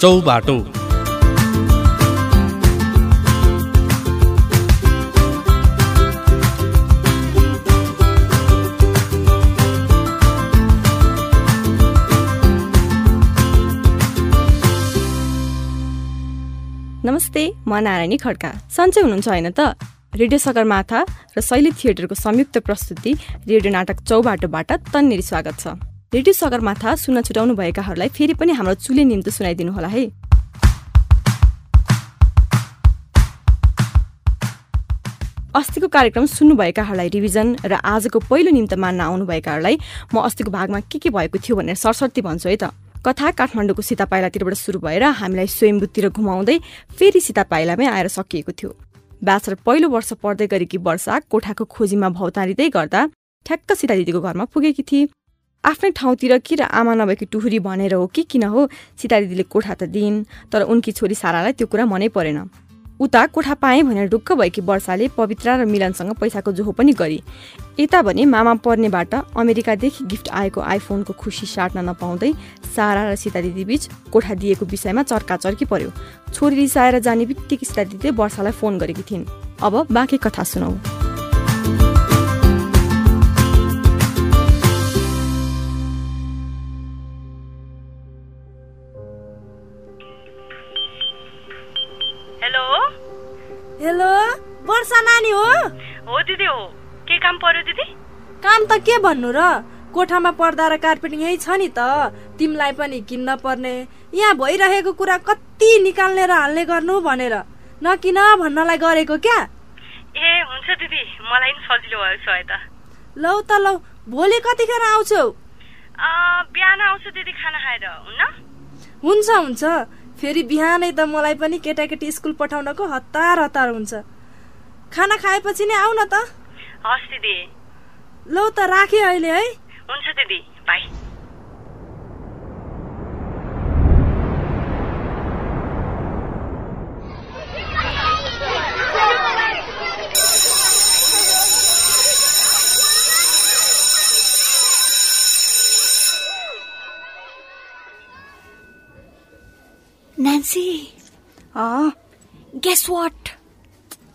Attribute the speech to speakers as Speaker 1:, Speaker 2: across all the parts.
Speaker 1: चौबाटो
Speaker 2: नमस्ते म नारायणी खड्का। सन्चै हुनुहुन्छ होइन त? रेडियो सगरमाथा र शैली थिएटरको संयुक्त प्रस्तुति रेडियो नाटक चौबाटोबाट तन्नेरी स्वागत छ। रेडियो सगरमाथा सुन्न छुटाउनु भएकाहरूलाई फेरि पनि हाम्रो चुले निम्तो सुनाइदिनु होला है। अस्तिको कार्यक्रम सुन्नुभएकाहरूलाई रिभिजन र आजको पहिलो निम्त मान्न आउनुभएकाहरूलाई म अस्तिको भागमा के के भएको थियो भनेर सरस्वती भन्छु है त। कथा काठमाडौँको सीता पाइलातिरबाट सुरु भएर हामीलाई स्वयम्भूतिर घुमाउँदै फेरि सीता पाइलामै आएर सकिएको थियो। ब्याचलर पहिलो वर्ष पढ्दै गरेकी वर्षा कोठाको खोजीमा भौतारिँदै गर्दा ठ्याक्क सीता दिदीको घरमा पुगेकी थिए। आफ्नै ठाउँतिर कि र आमा नभएकी टुहुरी भनेर हो कि किन हो? सीता दिदीले कोठा त दिइन् तर उनकी छोरी सारालाई त्यो कुरा मनै परेन। उता कोठा पाएँ भनेर ढुक्क भएकी वर्षाले पवित्रा र मिलनसँग पैसाको जोहो पनि गरी। यता भने मामा पर्नेबाट अमेरिकादेखि गिफ्ट आएको आइफोनको खुसी साट्न नपाउँदै सारा र सीता दिदी बीच कोठा दिएको विषयमा चर्काचर्की पर्यो। छोरी रिसाएर जाने बित्तिकै सीता दिदीले वर्षालाई फोन गरेकी थिइन्। अब बाँकी कथा सुनौ।
Speaker 3: काम पर्यो दिदी?
Speaker 4: काम त के भन्नु र? कोठामा पर्दा र कार्पेटिङ यही छ नि त। तिमीलाई पनि किन्न पर्ने। यहाँ भइरहेको कुरा कति निकाल्ने र हाल्ने गर्नु भनेर। नकिन भन्नलाई गरेको क्या?
Speaker 3: ए हुन्छ दिदी। मलाई नि सजिलो भयो सहायता।
Speaker 4: लौ त लौ। भोलि कतिखेर आउँछौ?
Speaker 3: बिहान आउँछु दिदी खाना खाएर। हुन्न?
Speaker 4: हुन्छ हुन्छ। फेरि बिहानै त मलाई पनि केटाकेटी स्कुल पठाउनको हतार हतार हुन्छ। खाना खाएपछि नै आऊ न त।
Speaker 3: हस् दिदी।
Speaker 4: लौ त राखेँ अहिले है।
Speaker 3: हुन्छ दिदी बाई।
Speaker 5: नान्सी
Speaker 6: अँ।
Speaker 5: गेस वाट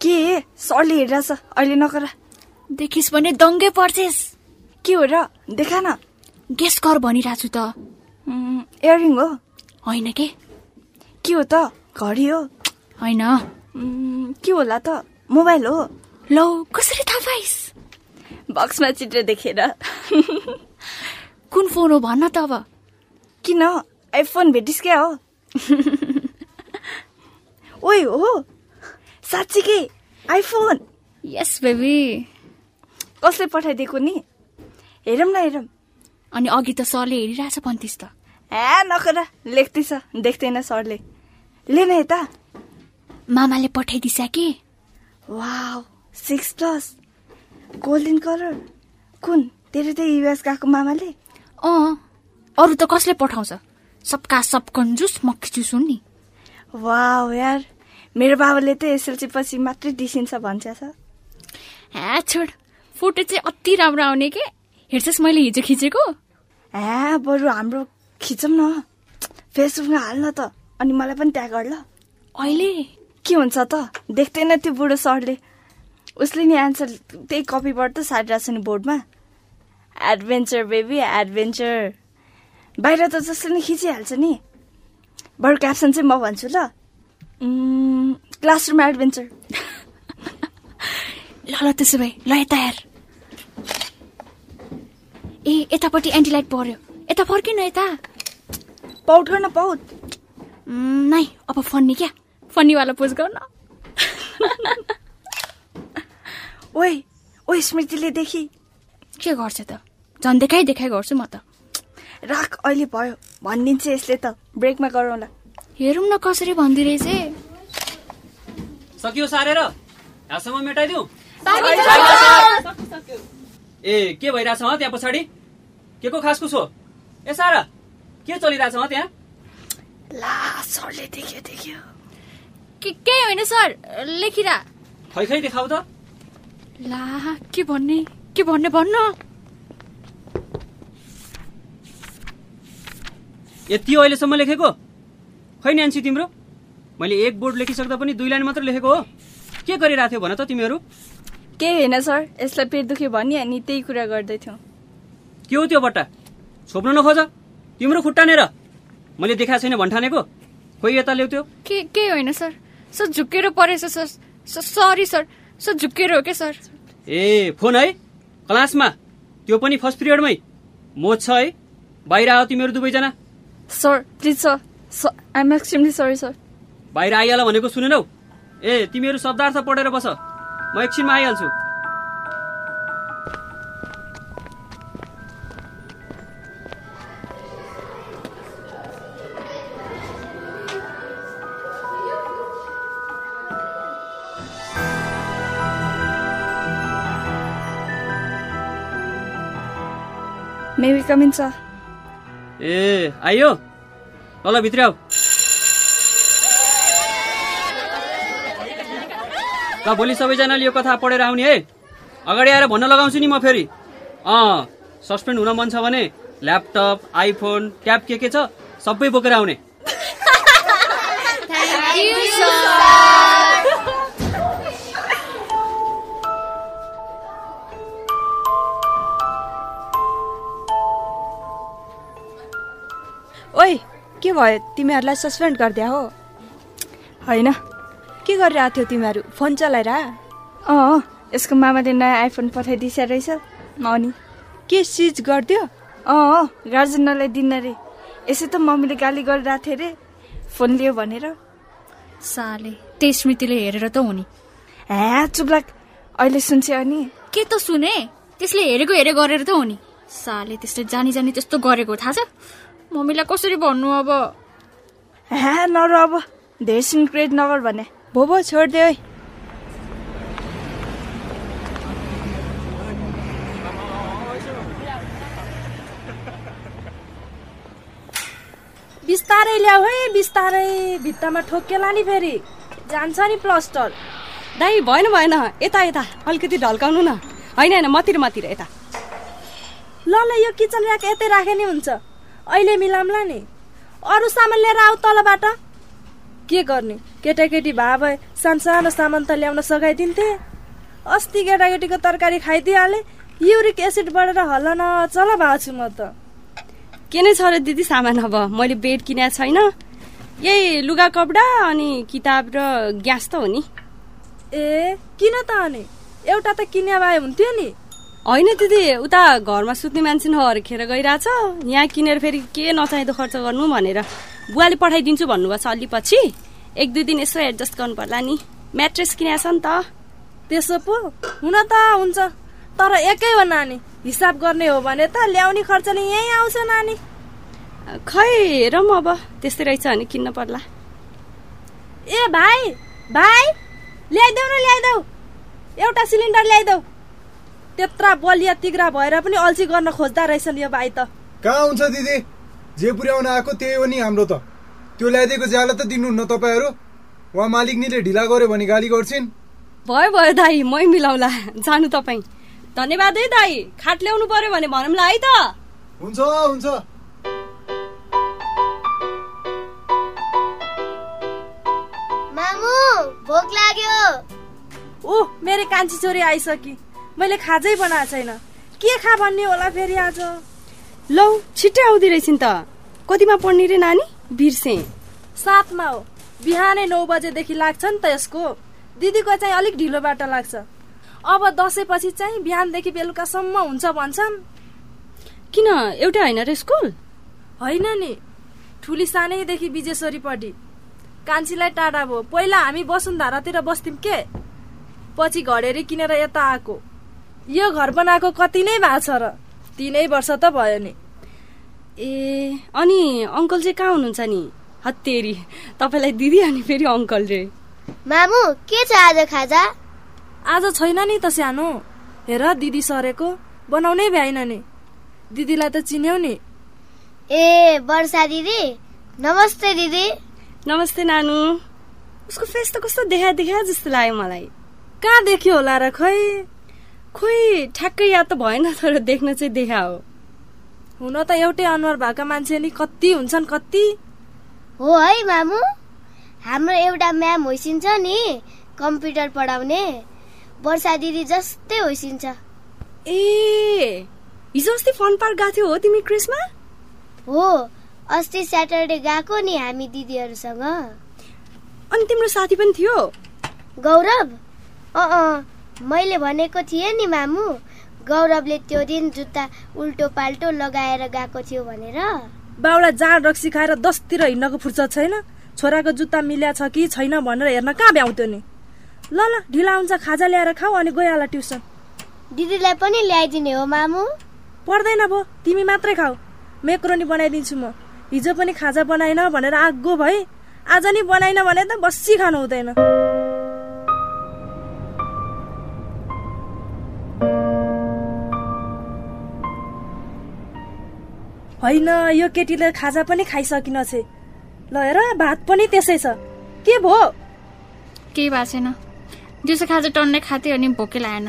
Speaker 6: के? सरले हेरिरहेछ। अहिले नगर।
Speaker 5: देखिस् भने दङ्गे पर्छेस्।
Speaker 6: के हो र? देखा न।
Speaker 5: गेस कर भनिरहेको छु त
Speaker 6: इयरिङ हो।
Speaker 5: होइन के?
Speaker 6: के हो त? घडी हो।
Speaker 5: होइन।
Speaker 6: के होला त? मोबाइल हो।
Speaker 5: लौ कसरी थाहा पाइस्
Speaker 6: बक्समा चित्र देखेर।
Speaker 5: कुन फोन हो भन्न त अब।
Speaker 6: किन? आइफोन भेटिस् क्या हो। ओइ हो। साँच्चीकै आइफोन।
Speaker 5: यस बेबी
Speaker 6: कसले पठाइदिएको नि? हेरौँ न हेरौँ।
Speaker 5: अनि अघि त सरले हेरिरहेछ भन्थिस् त।
Speaker 6: ए नगर लेख्दैछ देख्दैन सरले। ले न यता।
Speaker 5: मामाले पठाइदिछ कि?
Speaker 6: Wow six plus golden colour कुन? तेरो त युएस गएको मामाले?
Speaker 5: अँ अरू त कसले पठाउँछ? सबका सब कन्जुस मक्खिजुस हुन् नि।
Speaker 6: वाउ यार। मेरो बाबाले त एसएलसी पछि मात्रै दिसिन्छ भन्छ छ।
Speaker 5: ह्या छोड। फोटो चाहिँ अति राम्रो आउने के? हेर्छस् मैले हिजो खिचेको।
Speaker 6: ए बरु हाम्रो खिचौँ न। फेसबुकमा हाल्न त। अनि मलाई पनि ट्याग गर ल।
Speaker 5: अहिले?
Speaker 6: के हुन्छ त? देख्दैन त्यो बुढो सरले। उसले नि एन्सर त्यही कपीबाट त सारिरहेको छ नि बोर्डमा। एडभेन्चर बेबी एडभेन्चर बाहिर त जसले नि खिचिहाल्छ नि। बरु क्याप्सन चाहिँ म भन्छु ल। क्लासरुम एडभेन्चर
Speaker 5: ल ल त्यसो भए ल यता हेर ए यतापट्टि एन्टिलाइट पर्यो यता फर्किन यता।
Speaker 6: पाउट गर्न पाउट
Speaker 5: उम्, नाइ अब फन्नी क्या? फन्नीवाला पोज गर्न।
Speaker 6: ओइ ओइ स्मृतिले देखि।
Speaker 5: के गर्छ त? झन् देखाइ देखाइ गर्छु म त।
Speaker 6: राख अहिले भयो। भनिदिन्छ यसले त। ब्रेकमा गरौँला
Speaker 5: हेरौँ न कसरी भन्दिरहेछ।
Speaker 7: सकियो सारेर। यहाँसम्म मेटाइदिउ। ए के भइरहेछ हँ त्यहाँ पछाडि? के को खास हो ए सारा के चलिरहेछ हँ त्यहाँ?
Speaker 6: ला सरले देख्यो देख्यो।
Speaker 5: के केही होइन सर? लेखिरा।
Speaker 7: खै खै देखाउ त।
Speaker 5: ला के भन्ने? के भन्ने भन्न?
Speaker 7: यति अहिलेसम्म लेखेको? खै न्यान्सी तिम्रो? मैले एक बोर्ड लेखिसक्दा पनि दुई लाइन मात्र लेखेको हो। के गरिरहेको थियो भन त तिमीहरू?
Speaker 6: केही होइन सर यसलाई पेट दुख्यो भने अनि त्यही कुरा गर्दैथ्यौँ
Speaker 7: के हो त्यो बट्टा? छोप्नु नखोज। तिम्रो खुट्टानेर मैले देखाएको छैन भन्ठानेको। खोइ यता ल्याउ
Speaker 5: के के होइन सर? सर झुक्केर परेछ sir. Sir sorry sir. Sir झुक्केर हो क्या सर?
Speaker 7: ए फोन है। क्लासमा। त्यो पनि फर्स्ट पिरियडमै। मोज छ है। बाहिर आयो तिमीहरू दुवैजना।
Speaker 6: Sir please sir. I am extremely sorry sir
Speaker 7: बाहिर आइहाल भनेको सुनेनौ। ए तिमीहरू शब्दार्थ पढेर बस। म एकछिनमा आइहाल्छु।
Speaker 6: मेबी कमिन सर
Speaker 7: ए आइयो। ल भित्र आऊ। ल भोलि सबैजनाले यो कथा पढेर आउने है। अगाडि आएर भन्न लगाउँछु नि म फेरि। अँ सस्पेन्ड हुन मन छ भने ल्यापटप आइफोन ट्याब के के छ सबै बोकेर आउने।
Speaker 1: ओइ के भयो? तिमीहरूलाई सस्पेन्ड गरिदिया हो।
Speaker 6: होइन।
Speaker 1: के गरिरहेको थियो तिमीहरू? फोन चलाएर?
Speaker 6: अँ यसको मामाले नयाँ आइफोन पठाइदिइसा रहेछ। अनि।
Speaker 1: के सिज गरिदियो?
Speaker 6: अँ गार्जेनलाई दिन रे। यसै त मम्मीले गाली गरिरहेको थियो अरे फोन लियो भनेर।
Speaker 5: साले त्यही स्मृतिले हेरेर त हो नि
Speaker 6: ह्या चुप्लाक अहिले सुन्छ अनि?
Speaker 5: के त सुने? त्यसले हेरेको हेरे गरेर त हो नि साले त्यसले जानी जानी त्यस्तो गरेको थाहा छ? मम्मीलाई कसरी भन्नु अब?
Speaker 6: ह्या नर अब। धेरै सिनक्रेट नगर भने।
Speaker 1: भो भो छोडिदियो है
Speaker 4: बिस्तारै ल्याऊ है बिस्तारै। भित्तामा ठोकेला नि फेरि। जान्छ नि प्लस्टर।
Speaker 8: दाई भएन भएन। यता यता। अलिकति ढल्काउनु न। होइन होइन। मतिर मतिर यता।
Speaker 4: ल ल यो किचन ऱ्याक यतै राखे नि हुन्छ। अहिले मिलाउँला नि। अरू सामान लिएर आऊ तलबाट। के गर्ने? केटाकेटी भए भए सानो सानो सामान त ल्याउन सघाइदिन्थे। अस्ति केटाकेटीको तरकारी खाइदिइहाले। युरिक एसिड बढेर हल्ला न चल भएको छु म त।
Speaker 8: के नै छ र दिदी सामान अब? मैले बेड किनेको छैन। यही लुगा कपडा अनि किताब र ग्यास त हो नि।
Speaker 4: ए किन त अनि? एउटा त किने भए हुन्थ्यो नि।
Speaker 8: होइन दिदी उता घरमा सुत्ने मान्छे नहर्खेर गइरहेछ। यहाँ किनेर फेरि के नचाहिँदो खर्च गर्नु भनेर बुवाले पठाइदिन्छु भन्नुभएको छ अलि पछि एक दुई दिन यसो एडजस्ट गर्नु पर्ला नि। म्याट्रेस किनेको छ नि त।
Speaker 4: त्यसो पो हुन त हुन्छ। तर एकै हो नानी। हिसाब गर्ने हो भने त ल्याउने खर्चले यहीँ आउँछ नानी।
Speaker 8: खै हेरौँ अब। त्यस्तै रहेछ भने किन्न पर्ला।
Speaker 4: ए भाइ भाइ ल्याइदेऊ न ल्याइदेऊ। एउटा सिलिन्डर ल्याइदेऊ। त्यत्रा बलिया तिग्रा भएर पनि अल्छी गर्न खोज्दा रहेछन् यो भाइ त।
Speaker 9: कहाँ हुन्छ दिदी? जे पुर्याउन आएको त्यही हो नि हाम्रो त। त्यो ल्याइदिएको ज्याला त दिनुहुन्न तपाईँहरू। उहाँ मालिकनीले ढिला गर्यो भने गाली गर्छिन्।
Speaker 8: भयो भयो दाई मै मिलाउला। जानु तपाईँ। धन्यवाद है दाई खाट ल्याउनु पर्यो भने भनौँला है त।
Speaker 9: हुन्छ हुन्छ।
Speaker 10: मामु भोक लाग्यो।
Speaker 4: ऊ मेरो कान्छी छोरी आइसकी। मैले खाजै बनाएको छैन। के खा भन्ने होला फेरि आज?
Speaker 8: लौ छिट्टै आउँदै रहेछन् त। कतिमा पढ्ने रे नानी? बिर्से।
Speaker 4: सातमा हो। बिहानै नौ बजेदेखि लाग्छ नि त यसको। दिदीको चाहिँ अलिक ढिलो बाटो लाग्छ। अब दसैँपछि चाहिँ बिहानदेखि बेलुकासम्म हुन्छ भन्छन्।
Speaker 8: किन? एउटै होइन र स्कुल?
Speaker 4: होइन नि। ठुली सानैदेखि विजेश्वरीपट्टि कान्छीलाई टाढा भयो। पहिला हामी वसुन्धारातिर बस्थ्यौँ के? पछि घडेरी किनेर यता आएको। यो घर बनाएको कति नै भएको छ र। तिनै वर्ष त भयो नि।
Speaker 8: ए अनि अङ्कल चाहिँ कहाँ हुनुहुन्छ नि? हत्तेरी। तपाईँलाई दिदी अनि फेरि अङ्कल रे।
Speaker 10: मामु के छ आज खाजा?
Speaker 4: आज छैन नि त सानो। हेर दिदी सरेको। बनाउनै भ्याइन नि। दिदीलाई त चिन्यौ नि।
Speaker 10: ए वर्षा दिदी। नमस्ते दिदी।
Speaker 8: नमस्ते नानु। उसको फेस त कस्तो देखा देखा जस्तो लाग्यो मलाई।
Speaker 4: कहाँ देख्यो होला र खै?
Speaker 8: खोइ ठ्याक्कै याद त भएन तर देख्न चाहिँ देखा हो
Speaker 4: हुन त एउटै अनुहार भएका मान्छे नि कति हुन्छन् कति?
Speaker 10: हो है मामु। हाम्रो एउटा म्याम होइसिन्छ नि कम्प्युटर पढाउने। वर्षा दिदी जस्तै होइसिन्छ।
Speaker 4: ए हिजो अस्ति फन पार्क गएको थियो हो तिमी क्रिसमा?
Speaker 10: हो अस्ति स्याटरडे गएको नि हामी दिदीहरूसँग।
Speaker 4: अनि तिम्रो साथी पनि थियो?
Speaker 10: गौरव? अँ। मैले भनेको थिएँ नि मामु गौरवले त्यो दिन जुत्ता उल्टो पाल्टो लगाएर गएको थियो भनेर।
Speaker 4: बाउलाई जाँड रक्सी खाएर दसतिर हिँड्नको फुर्सद छैन? छोराको जुत्ता मिल्या छ कि छैन भनेर हेर्न कहाँ भ्याउँथ्यो नि? ल ल ढिला हुन्छ खाजा ल्याएर खाऊ अनि गइहाल ट्युसन।
Speaker 10: दिदीलाई पनि ल्याइदिने हो मामु।
Speaker 4: पर्दैन भो तिमी मात्रै खाऊ। मेक्रोनी बनाइदिन्छु म। हिजो पनि खाजा बनाइन भनेर आगो भए आज नि बनाइन भने त बसी खानु हुँदैन। होइन यो केटीले खाजा पनि खाइसकिनछे ल हेर भात पनि त्यसै छ। के भो?
Speaker 5: केही भएको छैन। दिउँसो खाजा टन्नै खाथे अनि भोकै लागेन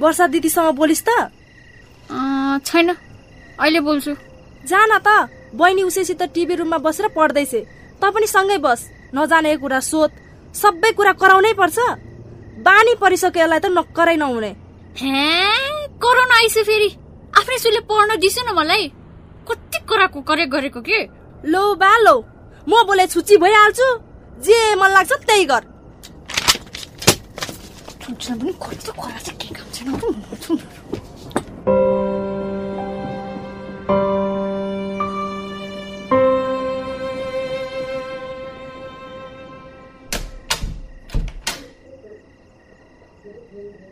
Speaker 4: वर्षा दिदीसँग बोलिस् त।
Speaker 5: छैन। अहिले बोल्छु।
Speaker 4: जान त। बहिनी उसैसित टिभी रुममा बसेर पढ्दैछ। त पनि सँगै बस। नजाने कुरा सोध। सबै कुरा कराउनै पर्छ। बानी परिसक्यो यसलाई त नक्करै नहुने।
Speaker 5: हे कोरोना आइसक्यो फेरि। आफ्नै सुले पढ्न दिसु न मलाई। कति कुराको करे गरेको के?
Speaker 4: लो बा लो म बोले छुच्ची भइहाल्छु। जे मन लाग्छ त्यही गर।
Speaker 5: कुरा छ के काम छैन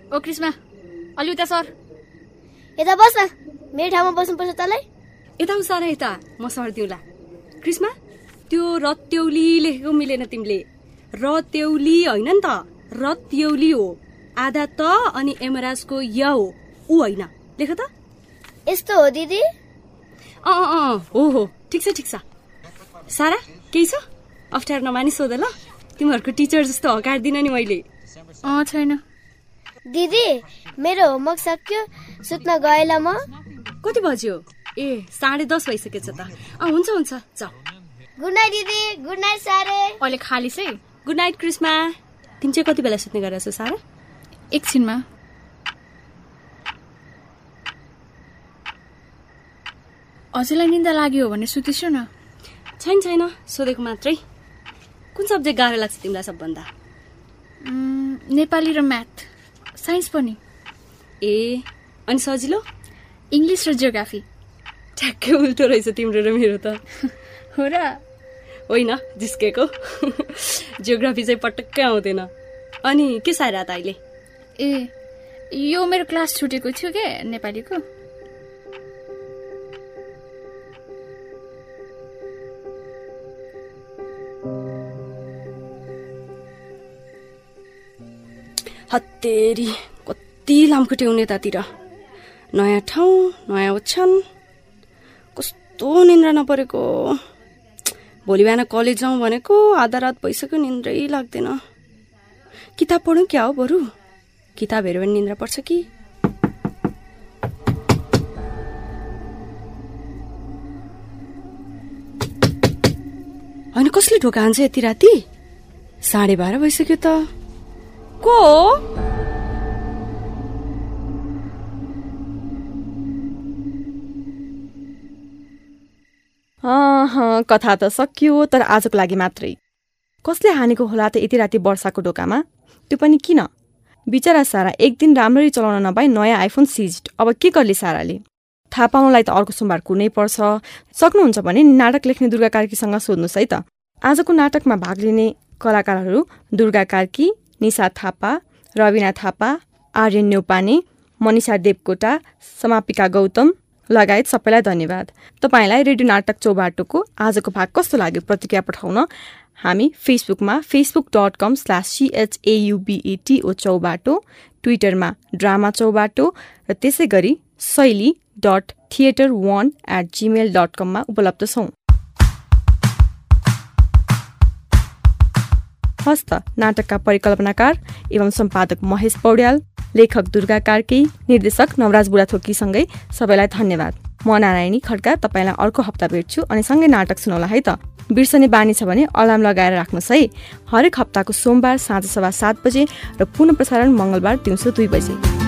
Speaker 5: ओ क्रिस्मा अलि उता सर।
Speaker 10: यता बस न मेरो ठाउँमा बस्नुपर्छ तँलाई।
Speaker 8: यता उसार यता म सर्दिउला। क्रिस्मा त्यो रत्यौली लेखेको मिलेन तिमीले। रत्यौली होइन नि त रत्यौली हो। आधा त अनि एमराजको य हो। ऊ होइन। लेख त।
Speaker 10: यस्तो हो दिदी?
Speaker 8: अँ अँ, अँ हो हो। ठिक छ ठिक छ। सारा केही छ? अप्ठ्यारो नमानी सोध ल। तिमीहरूको टिचर जस्तो हकार्दिन नि मैले।
Speaker 5: अँ छैन।
Speaker 10: दिदी मेरो होमवर्क सक्यो। सुत्न गएला म।
Speaker 8: कति बज्यो? ए साढे दस भइसकेछ त। अँ हुन्छ हुन्छ जाऊ।
Speaker 10: गुड नाइट दिदी। गुड नाइट सारे।
Speaker 5: अहिले खाली है?
Speaker 8: गुड नाइट क्रिस्मा तिमी चाहिँ कति बेला सुत्ने गरेर छौ सारा?
Speaker 5: एकछिनमा। हजुरलाई निन्दा लाग्यो भने सुतिसु न।
Speaker 8: छैन छैन सोधेको मात्रै। कुन सब्जेक्ट गाह्रो लाग्छ तिमीलाई सबभन्दा?
Speaker 5: नेपाली र म्याथ। साइन्स पनि।
Speaker 8: ए अनि सजिलो?
Speaker 5: इङ्ग्लिस र जियोग्राफी।
Speaker 8: ठ्याक्कै उल्टो रहेछ तिम्रो र मेरो त।
Speaker 5: हो र?
Speaker 8: होइन जिस्केको। जियोग्राफी चाहिँ पटक्कै आउँदैन। अनि के साइरा त अहिले?
Speaker 5: ए यो मेरो क्लास छुटेको थियो के नेपालीको?
Speaker 8: हत्तेरी कति लामखुट्टे यतातिर। नयाँ ठाउँ नयाँ ओछ्यान। कस्तो निन्द्रा नपरेको। भोलि बिहान कलेज जाउँ भनेको आधा रात भइसक्यो निन्द्रै लाग्दैन। किताब पढौँ क्या हो बरु? किताब हेऱ्यो भने निन्द्रा पर्छ कि? होइन कसले ढोका हान्छ यति राति? साढे बाह्र भइसक्यो त। को हो?
Speaker 2: कथा त सकियो तर आजको लागि मात्रै। कसले हानेको होला त यति राति वर्षाको ढोकामा? त्यो पनि किन? बिचरा सारा एक दिन राम्ररी चलाउन नपाई नयाँ आइफोन सिज्ड। अब के गर्ले साराले? थाहा पाउनलाई त अर्को सोमबार कुनै पर्छ। सक्नुहुन्छ भने नाटक लेख्ने दुर्गा कार्कीसँग सोध्नुहोस् है त। आजको नाटकमा भाग लिने कलाकारहरू दुर्गा कार्की निशा थापा रविना थापा आर्यन न्यौपाने मनिषा देवकोटा समापिका गौतम लगायत सबैलाई धन्यवाद। तपाईँलाई रेडियो नाटक चौबाटोको आजको भाग कस्तो लाग्यो प्रतिक्रिया पठाउन? हामी फेसबुकमा Facebook dot com slash सिएचएयुबिएटिओ Chaubato ट्विटरमा ड्रामा चौबाटो र त्यसै गरी शैली dot theatre one at Gmail dot कममा उपलब्ध छौँ। हस्त नाटकका परिकल्पनाकार एवं सम्पादक महेश पौड्याल लेखक दुर्गा कार्की निर्देशक नवराज बुढाथोकीसँगै सबैलाई धन्यवाद। म नारायणी खड्का तपाईँलाई अर्को हप्ता भेट्छु अनि सँगै नाटक सुनौला है त? बिर्सने बानी छ भने अलार्म लगाएर राख्नुहोस् है? हरेक हप्ताको सोमबार साँझ सभा सात बजे र पुनः प्रसारण मङ्गलबार दिउँसो दुई बजे।